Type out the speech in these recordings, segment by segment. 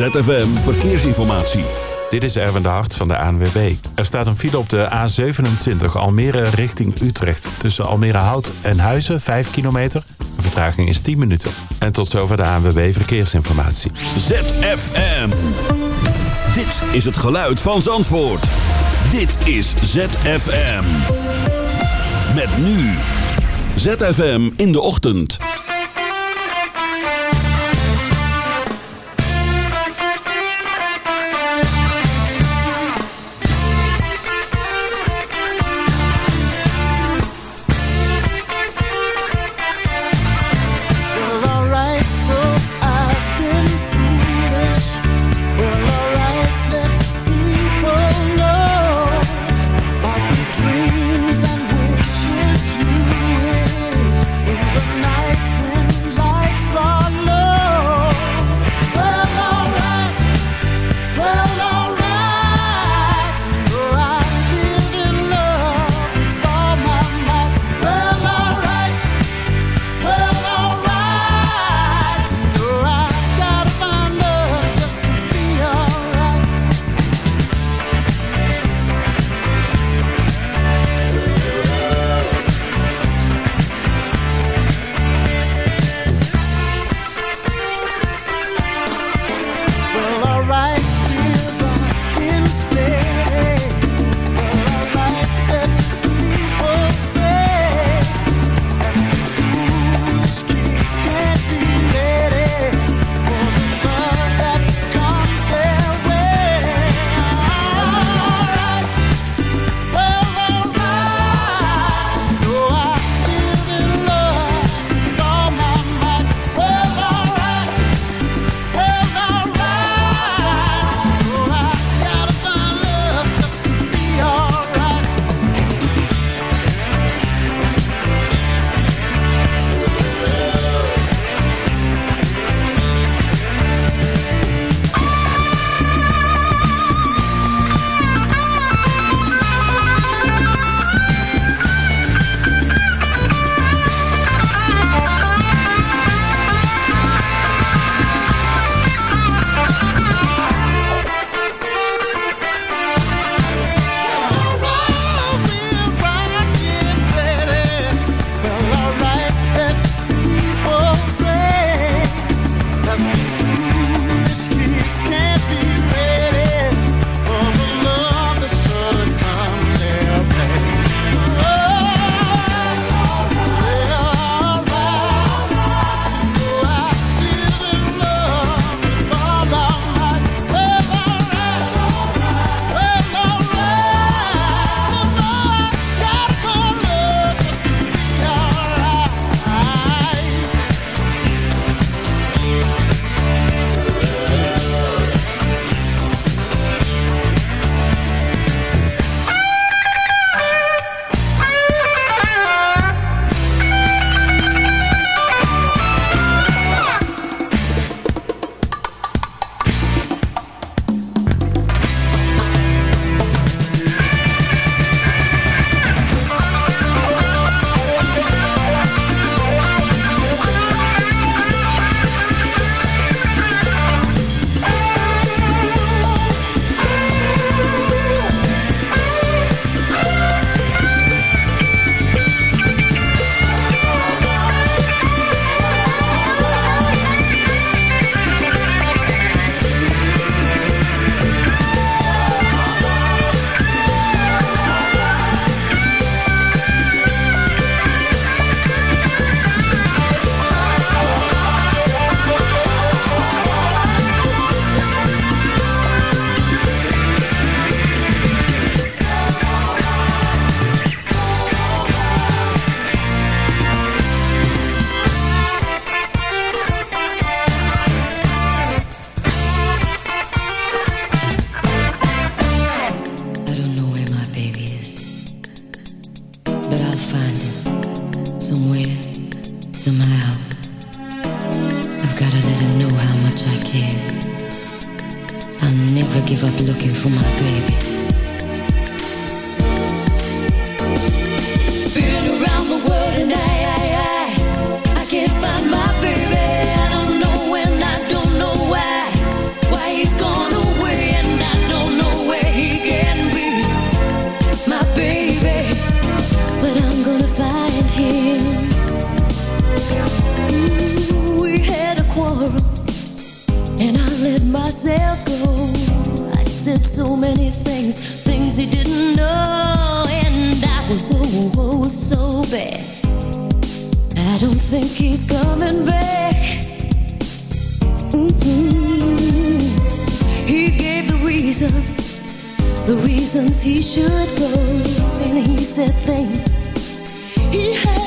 ZFM Verkeersinformatie. Dit is Erwin de Hart van de ANWB. Er staat een file op de A27 Almere richting Utrecht. Tussen Almere Hout en Huizen, 5 kilometer. De vertraging is 10 minuten. En tot zover de ANWB Verkeersinformatie. ZFM. Dit is het geluid van Zandvoort. Dit is ZFM. Met nu. ZFM in de ochtend.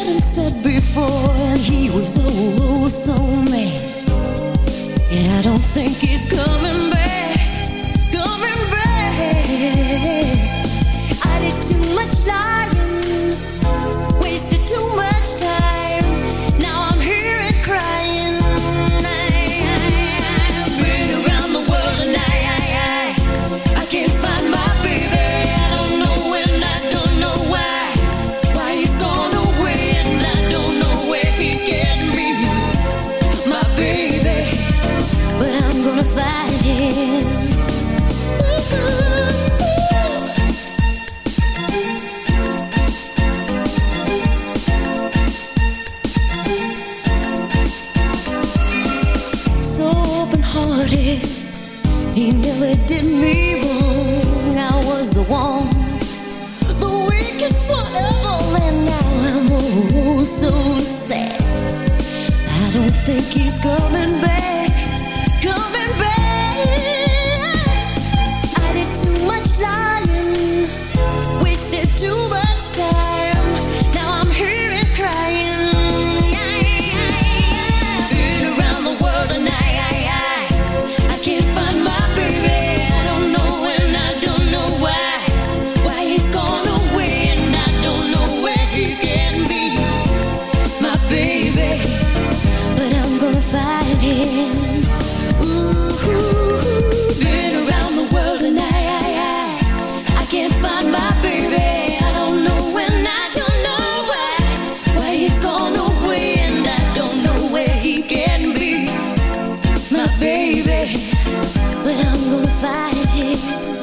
hadn't said before And he was oh, oh so mad. And I don't think he's coming back Coming back. I did too much lying. right here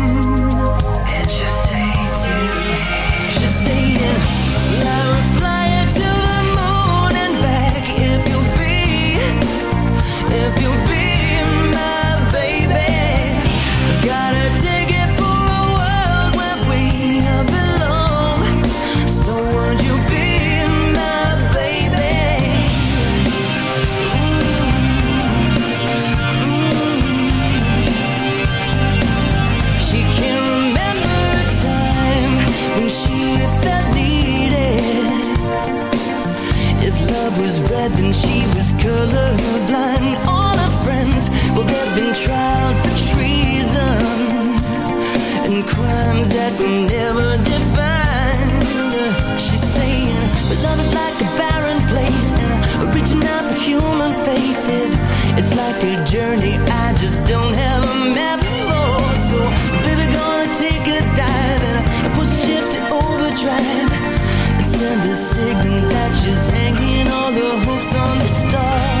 that we never defined. She's saying, love is like a barren place And reaching out for human faith is It's like a journey I just don't have a map for. So baby gonna take a dive overdrive And send a signal that she's hanging all the hopes on the stars.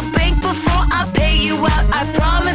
your bank before I pay you out. I promise.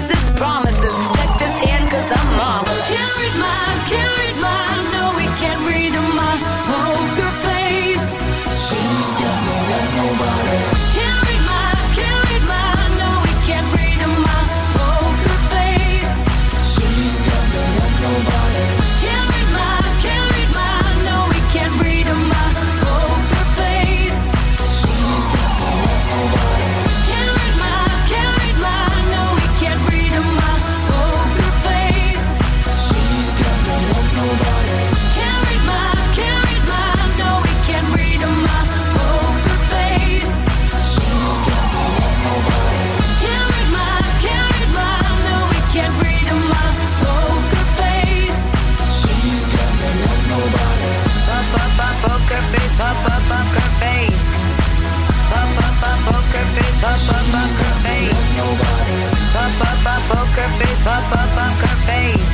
up, up, up her face.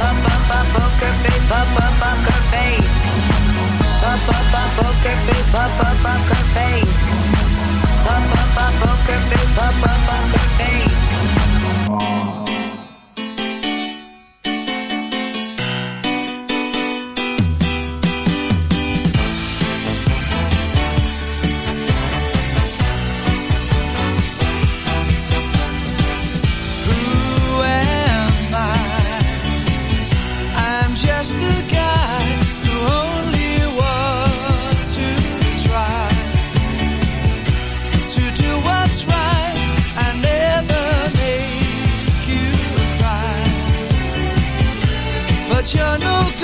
Up, up, up, poker face. Up, up, up poker face. Up, up, up, up face. Up, up, up her face. but you're no good.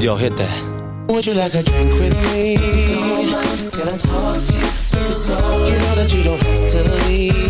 Yo, hit that. Would you like a drink with me? Can I talk to you? You know that you don't have to leave.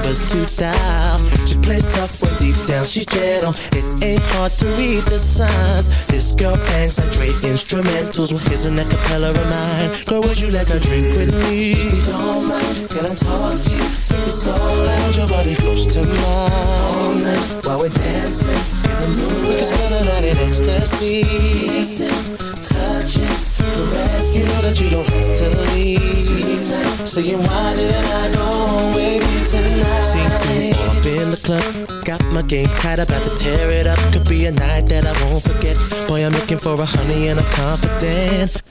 She plays tough when deep down she's gentle. It ain't hard to read the signs. This girl bangs like Dre instrumentals. Well, here's an acapella of mine. Girl, would you like a drink with me? Don't mind, can I talk to you? It's alright, your body close to mine. All night while we're dancing in the moonlight. We can spend the night in ecstasy. Caressing. You know that you don't have to leave. Saying why didn't I go with you tonight? Seem to up in the club. Got my game tight, about to tear it up. Could be a night that I won't forget. Boy, I'm looking for a honey and I'm confident.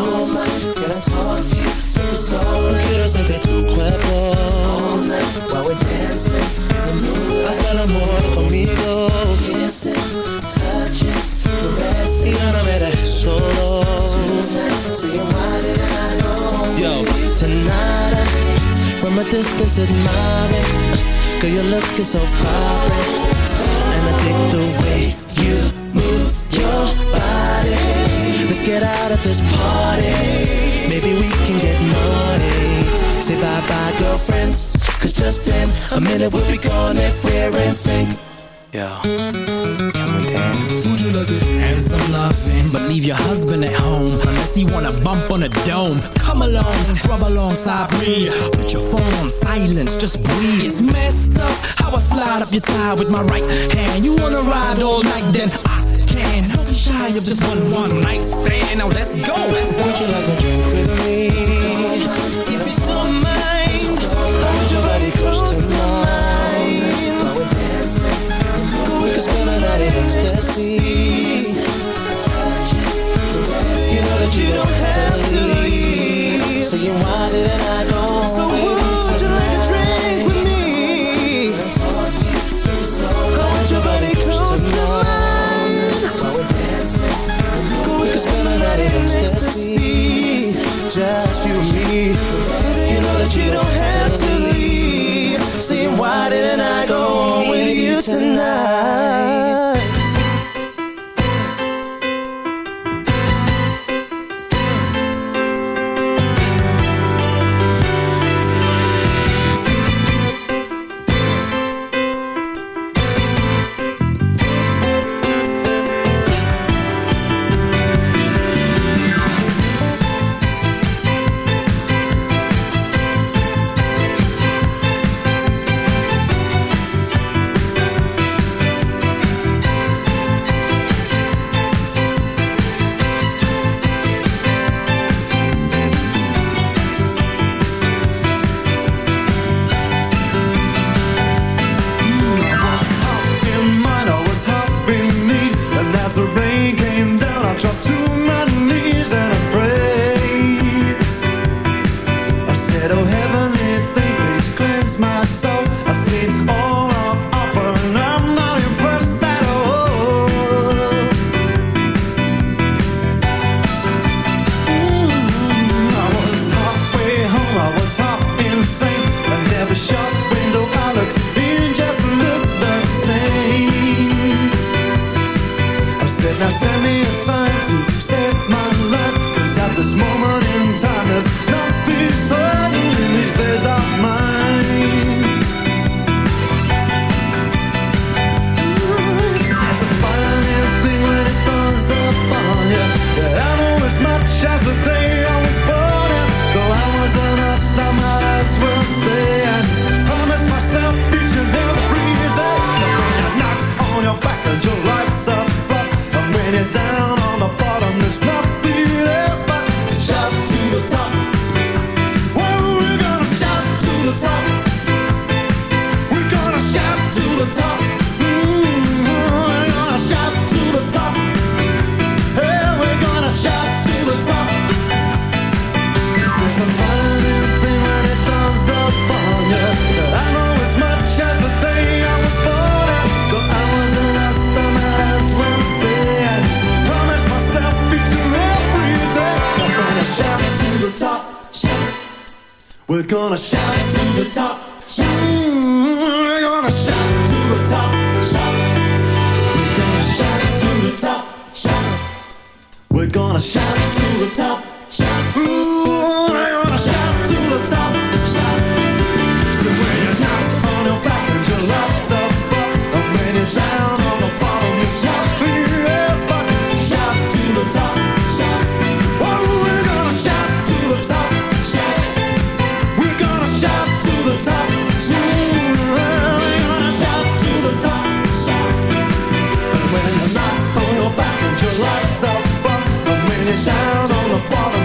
Don't mind, can I talk to you? Cuerpo. All night while we're dancing in the moonlight. Kissing, touching. Tonight, why didn't I tonight? From a distance admiring Girl, you're looking so fine And I think the way you Let's get out of this party Maybe we can get money. Say bye-bye, girlfriends Cause just in a minute we'll be gone if we're in sync Yeah. can we dance? And some loving, but leave your husband at home unless he wanna bump on a dome. Come along, rub alongside me. Put your phone on silence, just breathe. It's messed up how I slide up your tie with my right hand. You wanna ride all night, then I can. Don't be shy of just one one night stand. Now let's go,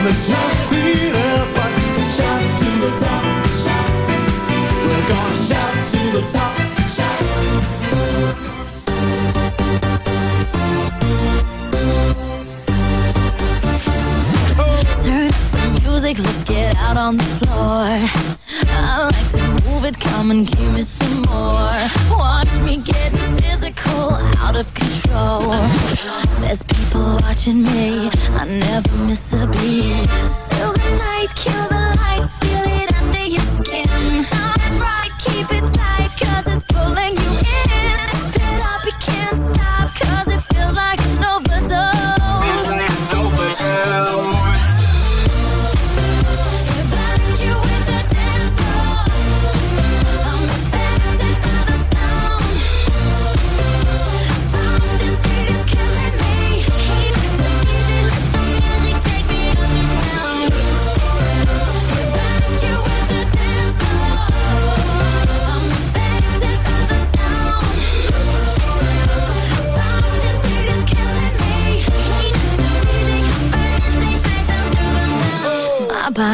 but shout to the top, shout. We're gonna shout to the top, shout. Turn the music, let's get out on the floor. I like to it, come and give me some more. Watch me get physical, out of control. There's people watching me, I never miss a beat. Still the night, kill the lights, feel it under your skin. That's right, keep it tight.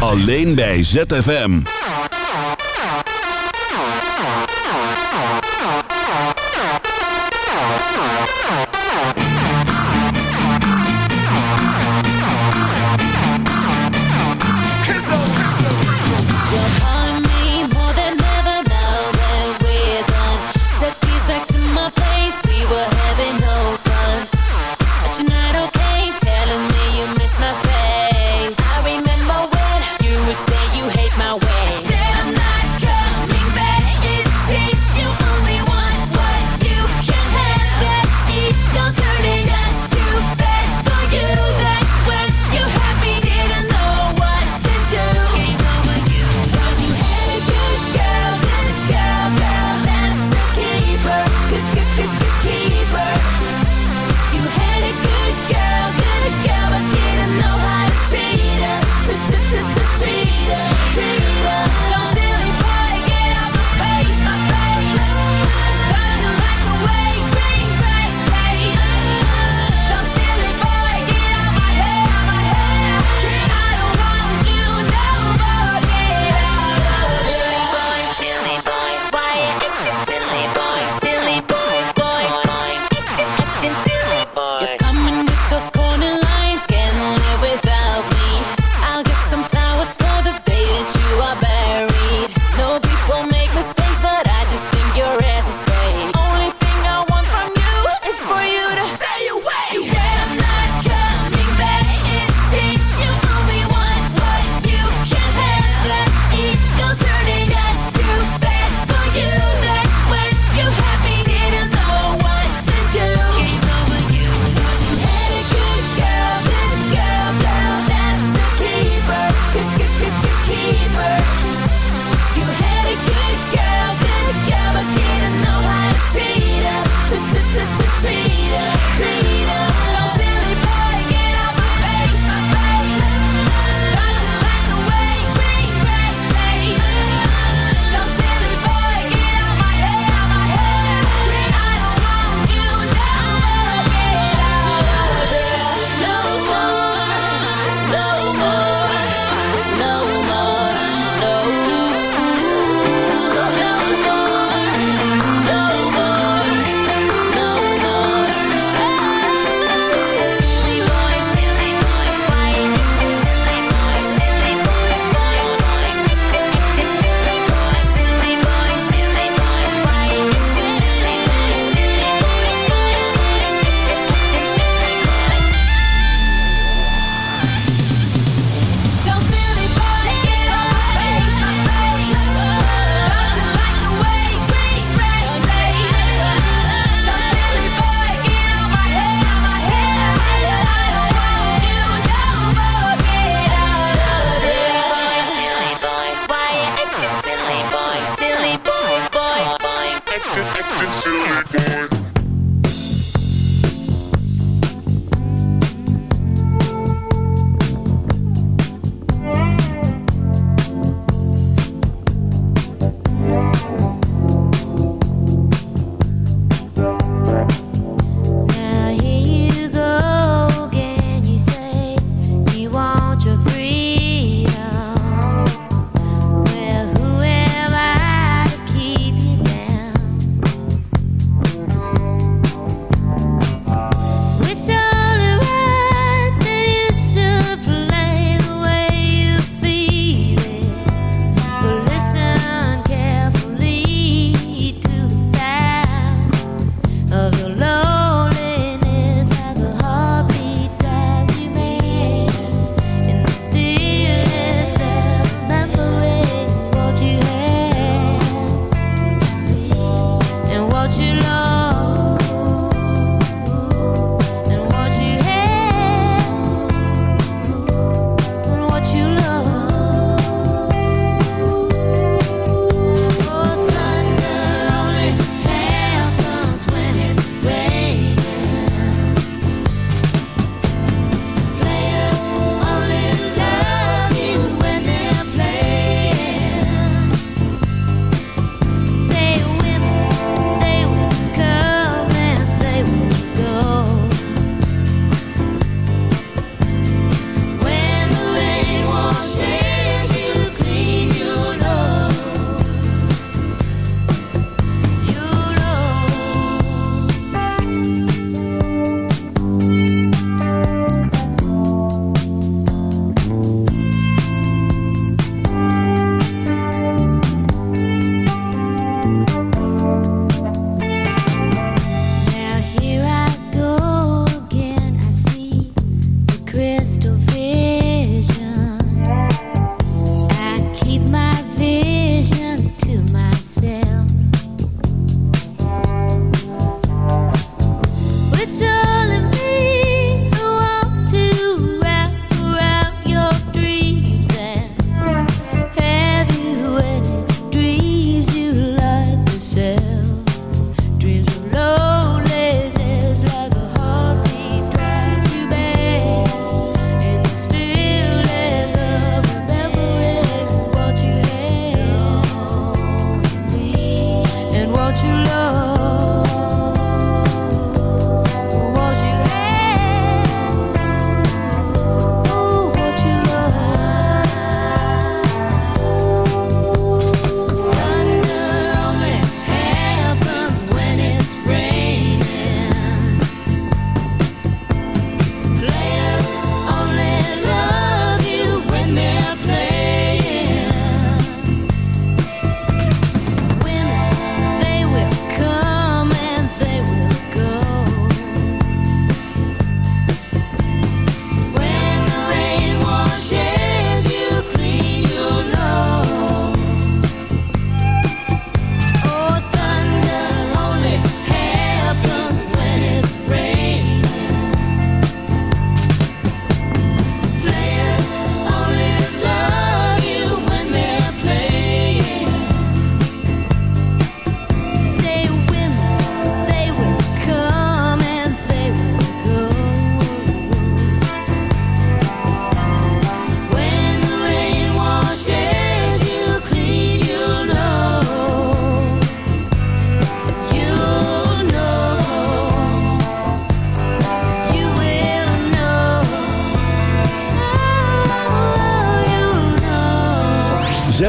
Alleen bij ZFM.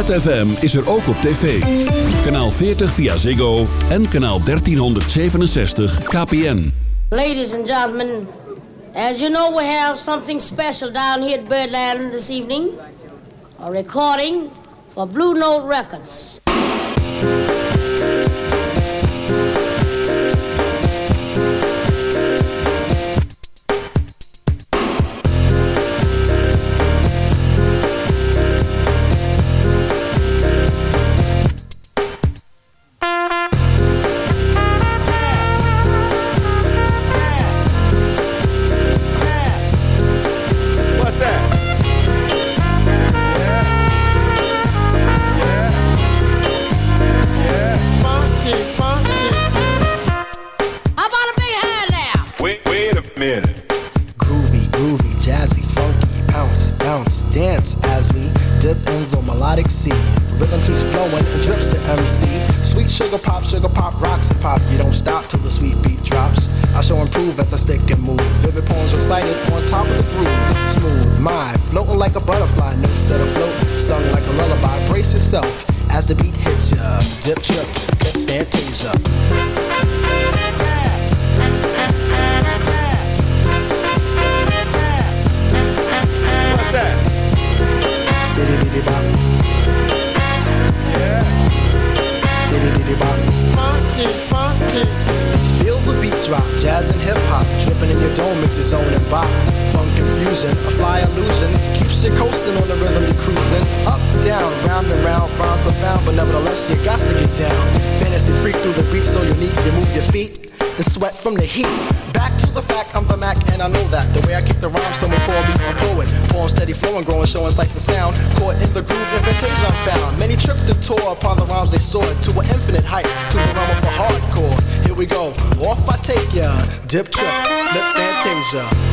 ZFM is er ook op tv. Kanaal 40 via Ziggo en kanaal 1367 KPN. Ladies and gentlemen, as you know we have something special down here at Birdland this evening. A recording for Blue Note Records. Dip trip, let that.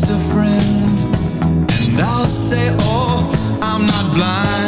just a friend, and I'll say, Oh, I'm not blind.